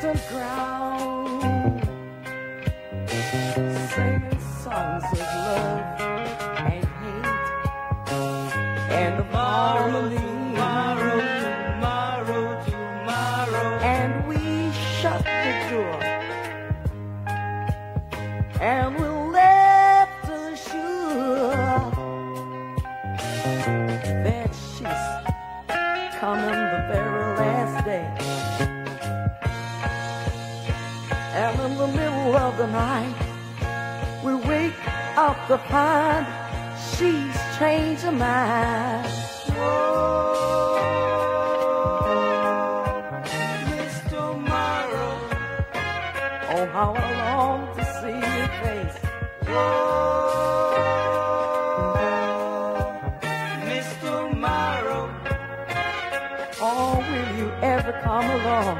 the ground, singing songs of love and hate, and tomorrow, tomorrow, tomorrow, tomorrow, and we shut the door, and we'll of the night, we wake up to find she's changed her mind. Whoa, Miss Tomorrow. Oh, how I long to see your face. Whoa, Miss Tomorrow. Oh, will you ever come along?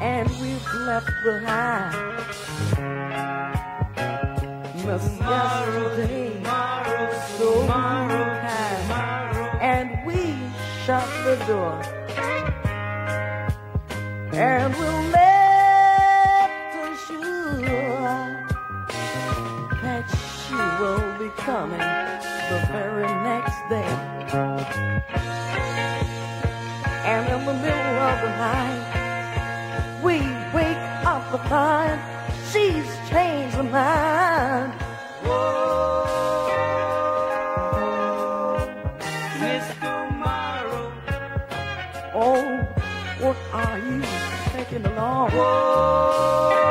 And we've left behind. Yesterday Tomorrow, so tomorrow, tomorrow. and we shut the door. And we'll her sure that she will be coming the very next day and in the middle of the night we wake up to find she's changed her mind. Whoa, Miss Tomorrow. oh what are you taking along? Whoa,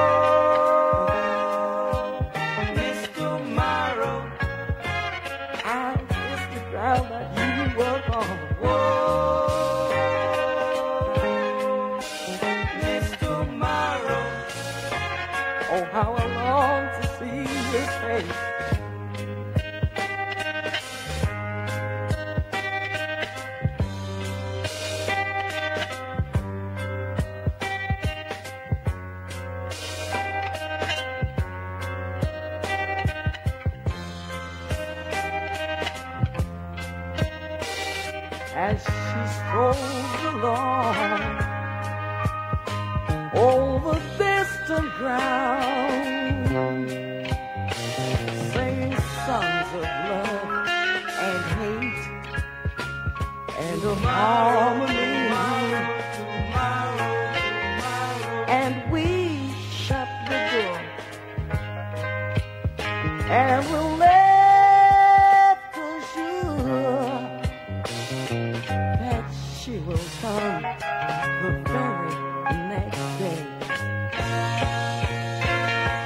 As she strolls along over distant ground, and harmony. And we shut the door and we left her sure that she will come the very next day.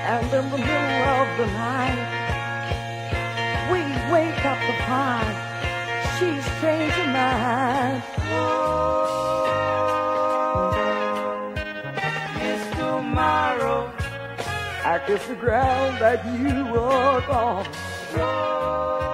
And in the middle of the night, we wake up find she's changed her mind. Miss Tomorrow. I kiss the ground that you walk on. Whoa,